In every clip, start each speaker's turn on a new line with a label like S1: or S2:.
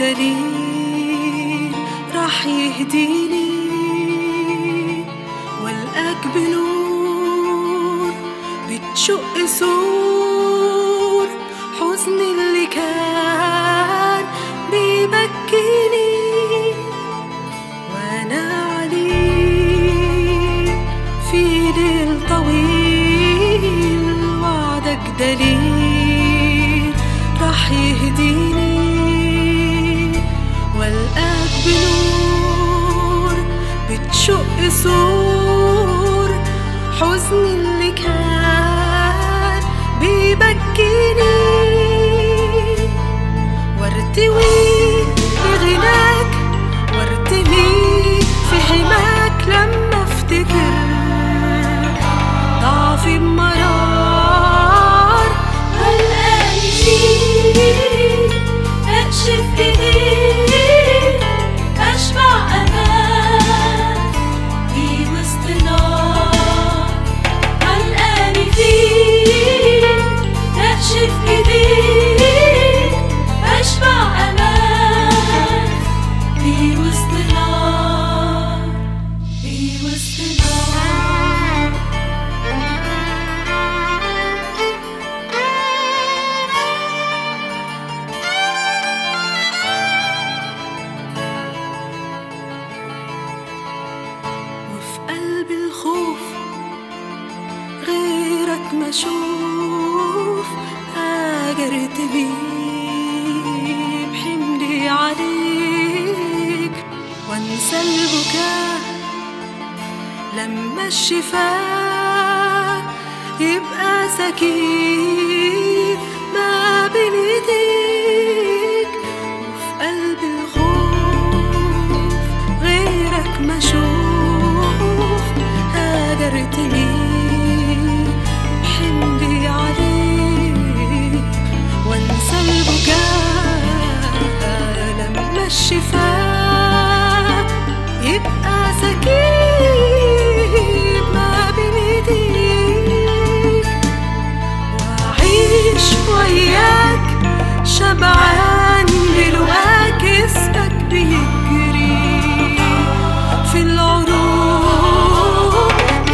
S1: دليل راح يهديني والقاك بنور بتشق سور حزن اللي كان بيبكيني. وأنا عليك في ليل طويل وعدك دليل راح يهديني. بنور بتشق سور حزن أشوف هاجرت بيه بحملي عليك وانسى البكاء لما الشفاء يبقى سكين.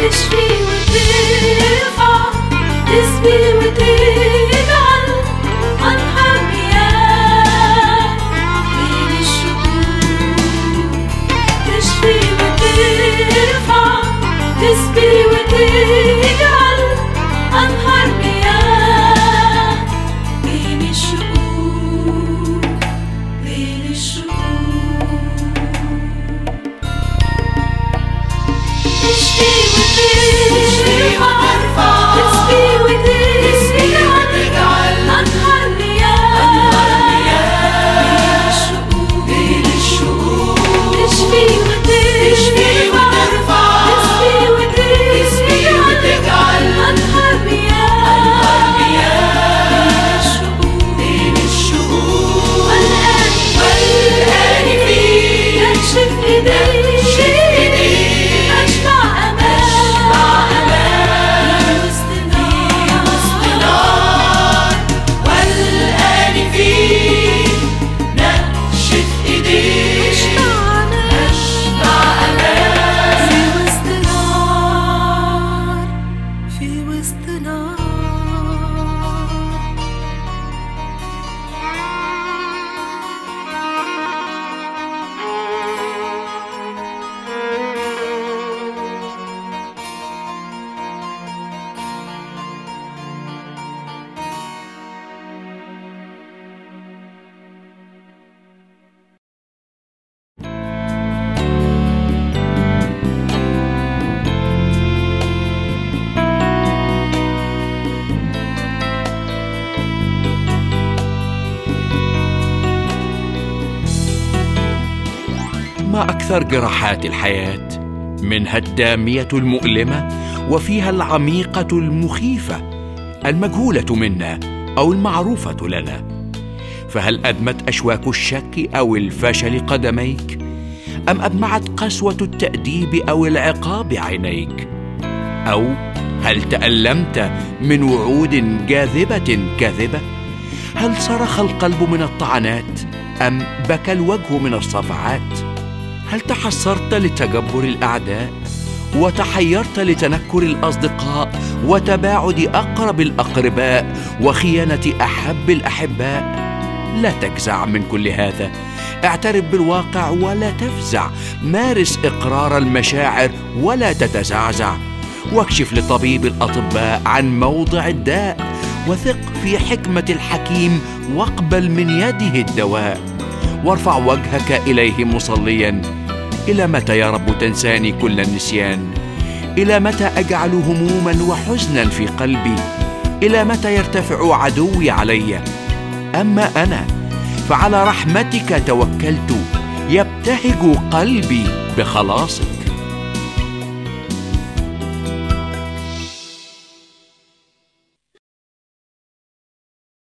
S1: this. ما
S2: أكثر جراحات الحياة منها الدامية المؤلمة وفيها العميقة المخيفة المجهولة منا أو المعروفة لنا. فهل أدمت أشواك الشك أو الفشل قدميك؟ أم أدمعت قسوة التأديب أو العقاب عينيك؟ أو هل تألمت من وعود جاذبة كاذبة؟ هل صرخ القلب من الطعنات أم بكى الوجه من الصفعات؟ هل تحسرت لتجبر الأعداء؟ وتحيرت لتنكر الأصدقاء؟ وتباعد أقرب الأقرباء؟ وخيانة أحب الأحباء؟ لا تجزع من كل هذا. اعترف بالواقع ولا تفزع. مارس إقرار المشاعر ولا تتزعزع. واكشف لطبيب الأطباء عن موضع الداء. وثق في حكمة الحكيم واقبل من يده الدواء. وارفع وجهك إليه مصليا. إلى متى يا رب تنساني كل النسيان؟ إلى متى أجعل هموما وحزنا في قلبي؟ إلى متى يرتفع عدوي علي؟ أما أنا فعلى رحمتك توكلت يبتهج قلبي بخلاصك.